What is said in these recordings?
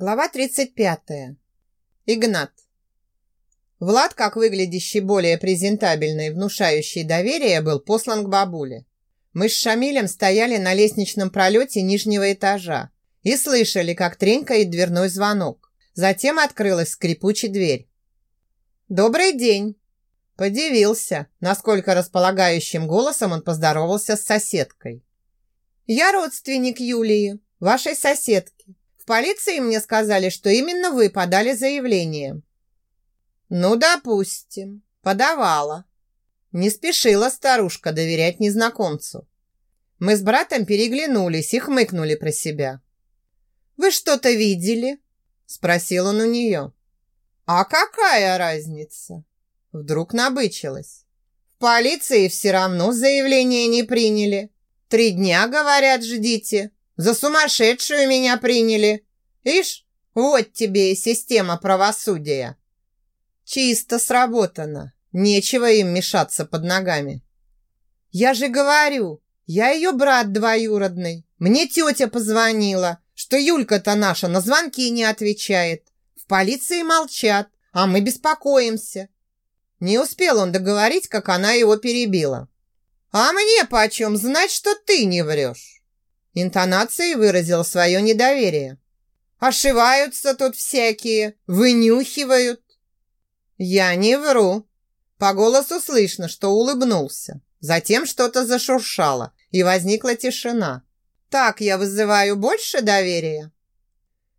Глава 35. Игнат. Влад, как выглядящий более презентабельный и внушающий доверие, был послан к бабуле. Мы с Шамилем стояли на лестничном пролете нижнего этажа и слышали, как тренькает дверной звонок. Затем открылась скрипучая дверь. «Добрый день!» Подивился, насколько располагающим голосом он поздоровался с соседкой. «Я родственник Юлии, вашей соседки полиции мне сказали, что именно вы подали заявление». «Ну, допустим, подавала». Не спешила старушка доверять незнакомцу. Мы с братом переглянулись и хмыкнули про себя. «Вы что-то видели?» Спросил он у нее. «А какая разница?» Вдруг набычилась. «В полиции все равно заявление не приняли. Три дня, говорят, ждите. За сумасшедшую меня приняли. Ишь, вот тебе и система правосудия. Чисто сработано. Нечего им мешаться под ногами. Я же говорю, я ее брат двоюродный. Мне тетя позвонила, что Юлька-то наша на звонки не отвечает. В полиции молчат, а мы беспокоимся. Не успел он договорить, как она его перебила. «А мне почем знать, что ты не врешь?» Интонацией выразил свое недоверие. «Ошиваются тут всякие, вынюхивают». «Я не вру». По голосу слышно, что улыбнулся. Затем что-то зашуршало, и возникла тишина. «Так я вызываю больше доверия?»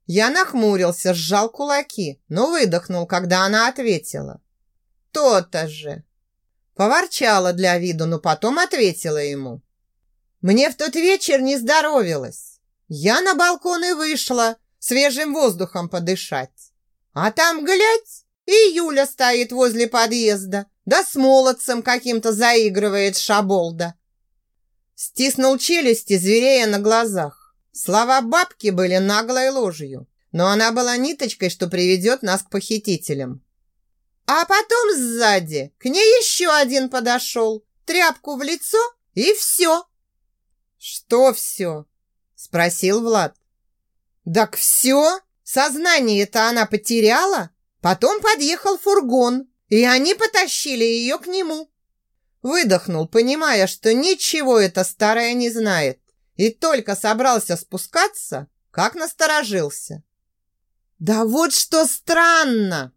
Я нахмурился, сжал кулаки, но выдохнул, когда она ответила. «То-то же!» Поворчала для виду, но потом ответила ему. «Мне в тот вечер не здоровилось. Я на балкон и вышла, свежим воздухом подышать. А там, глядь, и Юля стоит возле подъезда, да с молодцем каким-то заигрывает шаболда. Стиснул челюсти, зверея на глазах. Слова бабки были наглой ложью, но она была ниточкой, что приведет нас к похитителям. А потом сзади к ней еще один подошел, тряпку в лицо и все. «Что все?» – спросил Влад. «Так все? Сознание-то она потеряла? Потом подъехал фургон, и они потащили ее к нему». Выдохнул, понимая, что ничего эта старая не знает, и только собрался спускаться, как насторожился. «Да вот что странно!»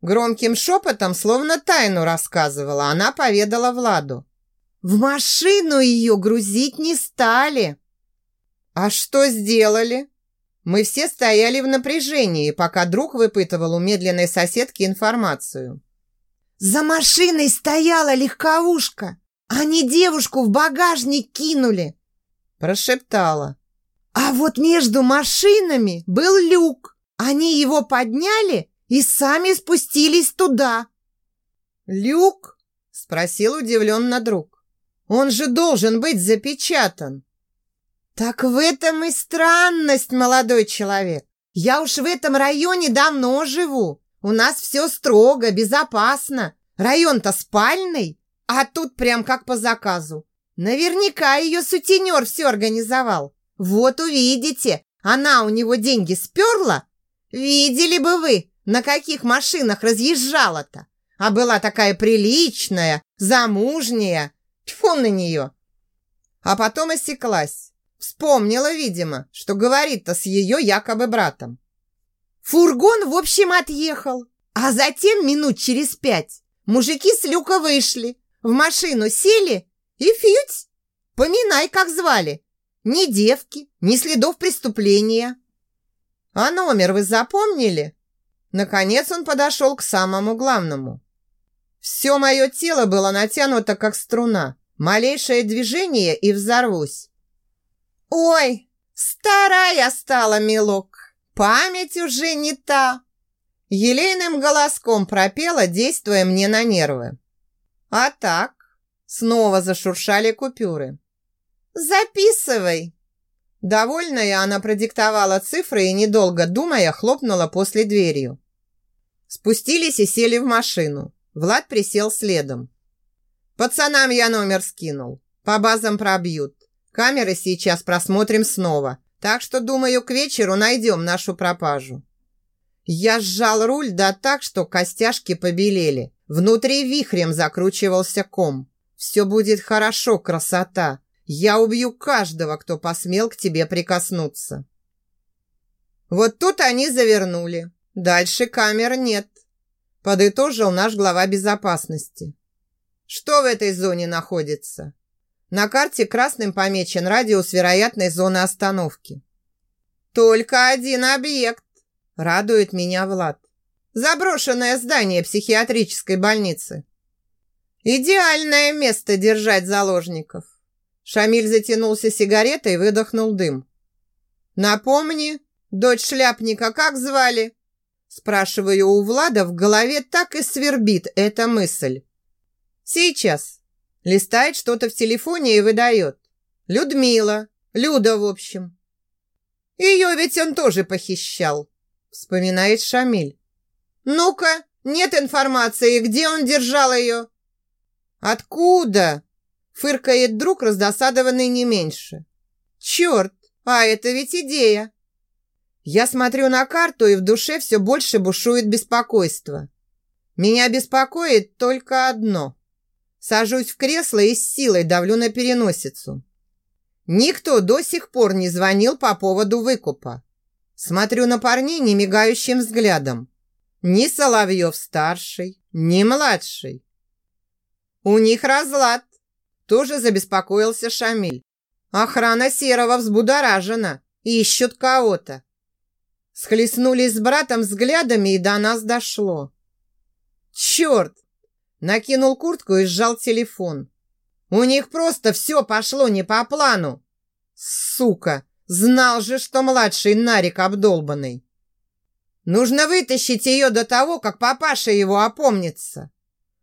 Громким шепотом, словно тайну рассказывала, она поведала Владу. «В машину ее грузить не стали!» «А что сделали?» Мы все стояли в напряжении, пока друг выпытывал у медленной соседки информацию. «За машиной стояла легковушка! Они девушку в багажник кинули!» Прошептала. «А вот между машинами был люк. Они его подняли и сами спустились туда». «Люк?» – спросил удивленно друг. «Он же должен быть запечатан». «Так в этом и странность, молодой человек. Я уж в этом районе давно живу. У нас все строго, безопасно. Район-то спальный, а тут прям как по заказу. Наверняка ее сутенер все организовал. Вот увидите, она у него деньги сперла. Видели бы вы, на каких машинах разъезжала-то. А была такая приличная, замужняя. Тьфу на нее. А потом осеклась. Вспомнила, видимо, что говорит-то с ее якобы братом. Фургон, в общем, отъехал. А затем минут через пять мужики с люка вышли, в машину сели и фьють. Поминай, как звали. Ни девки, ни следов преступления. А номер вы запомнили? Наконец он подошел к самому главному. Все мое тело было натянуто, как струна. Малейшее движение и взорвусь. «Ой, старая стала, милок, память уже не та!» Елейным голоском пропела, действуя мне на нервы. А так, снова зашуршали купюры. «Записывай!» Довольная, она продиктовала цифры и, недолго думая, хлопнула после дверью. Спустились и сели в машину. Влад присел следом. «Пацанам я номер скинул. По базам пробьют. Камеры сейчас просмотрим снова. Так что, думаю, к вечеру найдем нашу пропажу. Я сжал руль да так, что костяшки побелели. Внутри вихрем закручивался ком. Все будет хорошо, красота. Я убью каждого, кто посмел к тебе прикоснуться. Вот тут они завернули. Дальше камер нет. Подытожил наш глава безопасности. Что в этой зоне находится? На карте красным помечен радиус вероятной зоны остановки. Только один объект. Радует меня Влад. Заброшенное здание психиатрической больницы. Идеальное место держать заложников. Шамиль затянулся сигаретой и выдохнул дым. Напомни, дочь шляпника как звали? Спрашиваю у Влада, в голове так и свербит эта мысль. Сейчас. Листает что-то в телефоне и выдает. Людмила. Люда, в общем. Ее ведь он тоже похищал. Вспоминает Шамиль. Ну-ка, нет информации, где он держал ее? Откуда? Фыркает друг, раздосадованный не меньше. Черт, а это ведь идея. Я смотрю на карту, и в душе все больше бушует беспокойство. Меня беспокоит только одно. Сажусь в кресло и с силой давлю на переносицу. Никто до сих пор не звонил по поводу выкупа. Смотрю на парней немигающим взглядом. Ни Соловьев-старший, ни младший. У них разлад. Тоже забеспокоился Шамиль. Охрана Серого взбудоражена. Ищут кого-то. Схлестнулись с братом взглядами, и до нас дошло. Черт! Накинул куртку и сжал телефон. У них просто все пошло не по плану. Сука! Знал же, что младший Нарик обдолбанный. Нужно вытащить ее до того, как папаша его опомнится.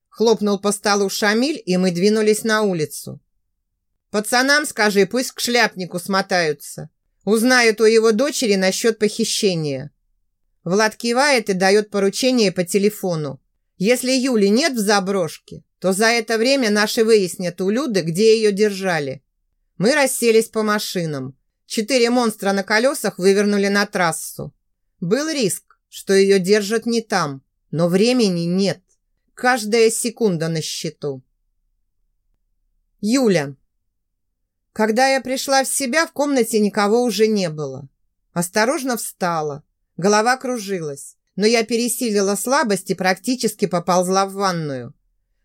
Хлопнул по столу Шамиль, и мы двинулись на улицу. Пацанам скажи, пусть к шляпнику смотаются. Узнают у его дочери насчет похищения. Влад кивает и дает поручение по телефону. Если Юли нет в заброшке, то за это время наши выяснят у Люды, где ее держали. Мы расселись по машинам. Четыре монстра на колесах вывернули на трассу. Был риск, что ее держат не там, но времени нет. Каждая секунда на счету. Юля. Когда я пришла в себя, в комнате никого уже не было. Осторожно встала. Голова кружилась, но я пересилила слабость и практически поползла в ванную.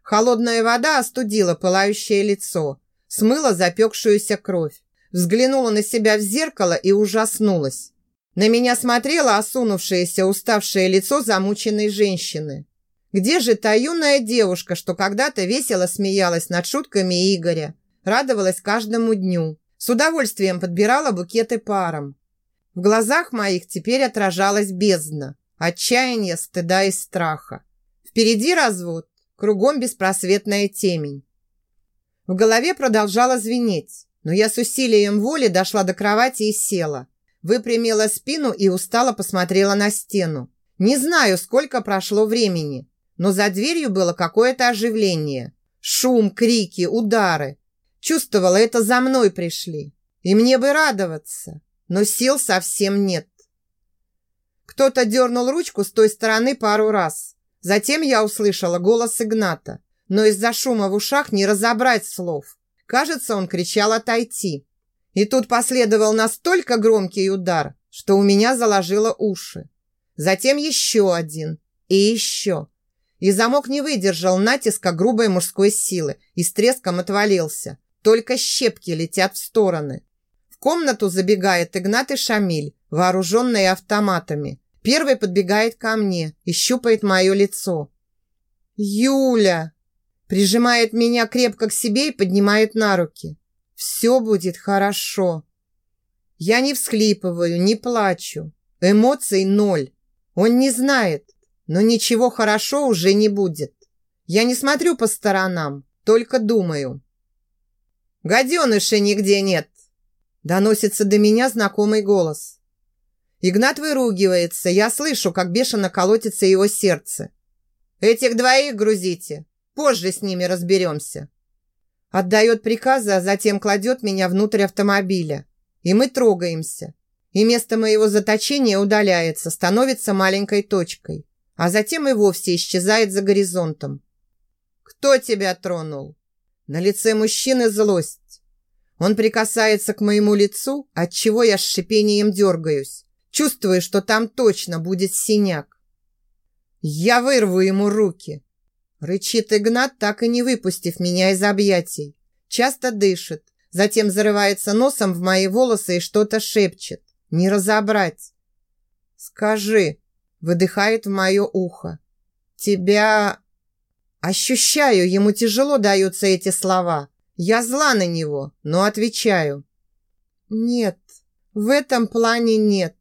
Холодная вода остудила пылающее лицо, смыла запекшуюся кровь. Взглянула на себя в зеркало и ужаснулась. На меня смотрело осунувшееся, уставшее лицо замученной женщины. Где же та юная девушка, что когда-то весело смеялась над шутками Игоря, радовалась каждому дню, с удовольствием подбирала букеты парам. В глазах моих теперь отражалась бездна, отчаяние, стыда и страха. Впереди развод, кругом беспросветная темень. В голове продолжала звенеть, но я с усилием воли дошла до кровати и села. Выпрямила спину и устало посмотрела на стену. Не знаю, сколько прошло времени, но за дверью было какое-то оживление. Шум, крики, удары. Чувствовала, это за мной пришли. И мне бы радоваться, но сил совсем нет. Кто-то дернул ручку с той стороны пару раз. Затем я услышала голос Игната, но из-за шума в ушах не разобрать слов. Кажется, он кричал отойти. И тут последовал настолько громкий удар, что у меня заложило уши. Затем еще один и еще. И замок не выдержал натиска грубой мужской силы и с треском отвалился. Только щепки летят в стороны. В комнату забегает Игнат и Шамиль, вооруженные автоматами. Первый подбегает ко мне и щупает мое лицо. «Юля!» Прижимает меня крепко к себе и поднимает на руки. «Все будет хорошо!» Я не всхлипываю, не плачу. Эмоций ноль. Он не знает, но ничего хорошо уже не будет. Я не смотрю по сторонам, только думаю. «Гаденыши нигде нет!» Доносится до меня знакомый голос. Игнат выругивается, я слышу, как бешено колотится его сердце. «Этих двоих грузите, позже с ними разберемся». Отдает приказы, а затем кладет меня внутрь автомобиля. И мы трогаемся. и место моего заточения удаляется, становится маленькой точкой, а затем и вовсе исчезает за горизонтом. «Кто тебя тронул?» На лице мужчины злость. Он прикасается к моему лицу, от чего я с шипением дергаюсь, чувствуя, что там точно будет синяк. Я вырву ему руки. Рычит Игнат, так и не выпустив меня из объятий. Часто дышит, затем зарывается носом в мои волосы и что-то шепчет. Не разобрать. «Скажи», — выдыхает в мое ухо. «Тебя...» Ощущаю, ему тяжело даются эти слова. Я зла на него, но отвечаю. «Нет, в этом плане нет».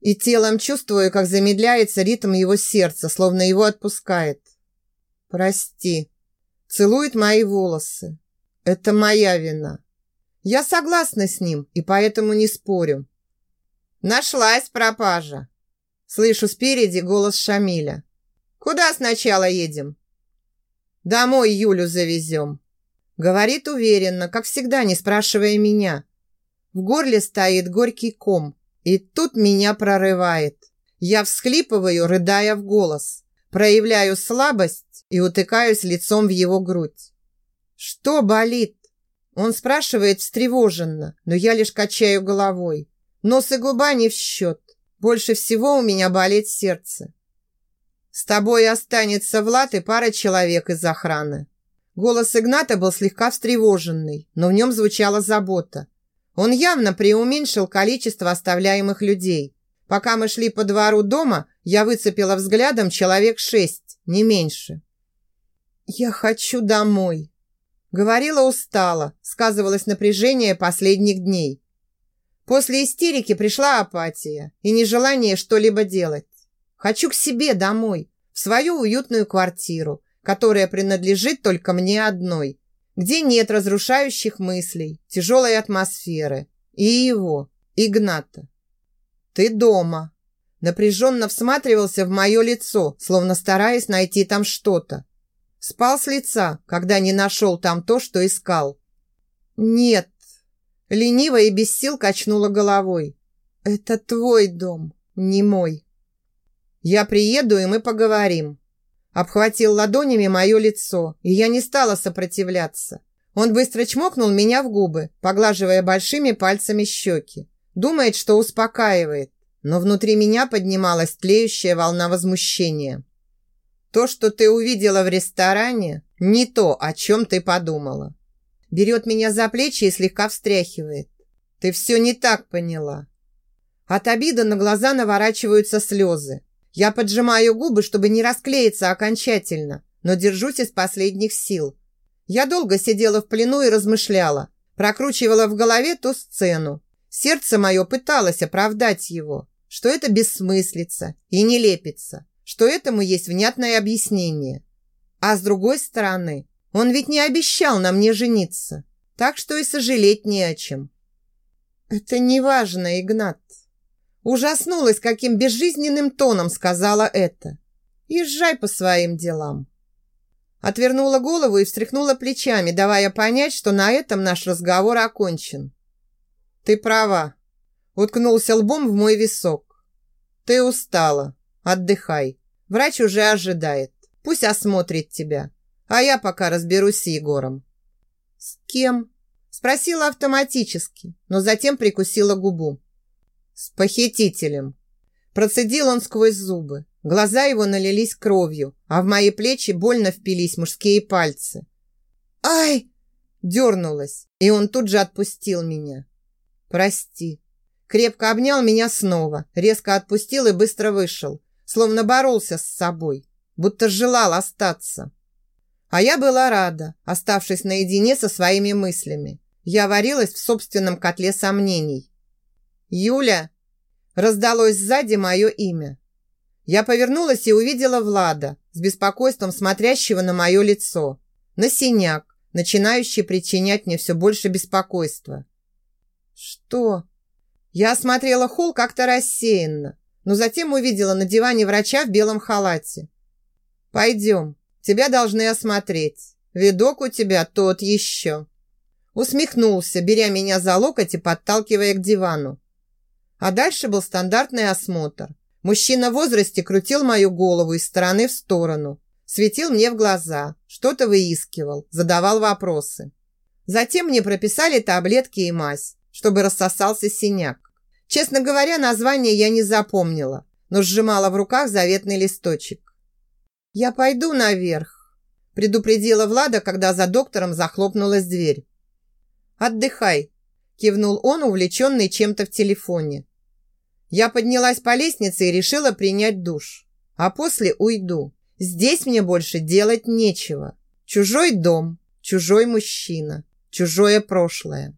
И телом чувствую, как замедляется ритм его сердца, словно его отпускает. «Прости». Целует мои волосы. Это моя вина. Я согласна с ним и поэтому не спорю. Нашлась пропажа. Слышу спереди голос Шамиля. Куда сначала едем? Домой Юлю завезем. Говорит уверенно, как всегда, не спрашивая меня. В горле стоит горький ком. И тут меня прорывает. Я всхлипываю, рыдая в голос. Проявляю слабость и утыкаюсь лицом в его грудь. «Что болит?» Он спрашивает встревоженно, но я лишь качаю головой. Нос и губа не в счет. Больше всего у меня болит сердце. С тобой останется Влад и пара человек из охраны. Голос Игната был слегка встревоженный, но в нем звучала забота. Он явно преуменьшил количество оставляемых людей. Пока мы шли по двору дома, я выцепила взглядом человек шесть, не меньше. «Я хочу домой», Говорила устало, сказывалось напряжение последних дней. После истерики пришла апатия и нежелание что-либо делать. Хочу к себе домой, в свою уютную квартиру, которая принадлежит только мне одной, где нет разрушающих мыслей, тяжелой атмосферы и его, Игната. «Ты дома», напряженно всматривался в мое лицо, словно стараясь найти там что-то. Спал с лица, когда не нашел там то, что искал. Нет. Лениво и без сил качнула головой. Это твой дом, не мой. Я приеду, и мы поговорим. Обхватил ладонями мое лицо, и я не стала сопротивляться. Он быстро чмокнул меня в губы, поглаживая большими пальцами щеки. Думает, что успокаивает, но внутри меня поднималась тлеющая волна возмущения. То, что ты увидела в ресторане, не то, о чем ты подумала. Берет меня за плечи и слегка встряхивает. Ты все не так поняла. От обиды на глаза наворачиваются слезы. Я поджимаю губы, чтобы не расклеиться окончательно, но держусь из последних сил. Я долго сидела в плену и размышляла, прокручивала в голове ту сцену. Сердце мое пыталось оправдать его, что это бессмыслица и не лепится что этому есть внятное объяснение. А с другой стороны, он ведь не обещал на мне жениться, так что и сожалеть не о чем. Это не важно, Игнат. Ужаснулась, каким безжизненным тоном сказала это. Езжай по своим делам. Отвернула голову и встряхнула плечами, давая понять, что на этом наш разговор окончен. Ты права. Уткнулся лбом в мой висок. Ты устала. Отдыхай. Врач уже ожидает. Пусть осмотрит тебя. А я пока разберусь с Егором». «С кем?» Спросила автоматически, но затем прикусила губу. «С похитителем». Процедил он сквозь зубы. Глаза его налились кровью, а в мои плечи больно впились мужские пальцы. «Ай!» Дернулась, и он тут же отпустил меня. «Прости». Крепко обнял меня снова, резко отпустил и быстро вышел, словно боролся с собой, будто желал остаться. А я была рада, оставшись наедине со своими мыслями. Я варилась в собственном котле сомнений. «Юля!» Раздалось сзади мое имя. Я повернулась и увидела Влада, с беспокойством смотрящего на мое лицо, на синяк, начинающий причинять мне все больше беспокойства. «Что?» Я осмотрела холл как-то рассеянно, но затем увидела на диване врача в белом халате. «Пойдем, тебя должны осмотреть. Видок у тебя тот еще». Усмехнулся, беря меня за локоть и подталкивая к дивану. А дальше был стандартный осмотр. Мужчина в возрасте крутил мою голову из стороны в сторону, светил мне в глаза, что-то выискивал, задавал вопросы. Затем мне прописали таблетки и мазь, чтобы рассосался синяк. Честно говоря, название я не запомнила, но сжимала в руках заветный листочек. «Я пойду наверх», – предупредила Влада, когда за доктором захлопнулась дверь. «Отдыхай», – кивнул он, увлеченный чем-то в телефоне. Я поднялась по лестнице и решила принять душ. А после уйду. Здесь мне больше делать нечего. Чужой дом, чужой мужчина, чужое прошлое.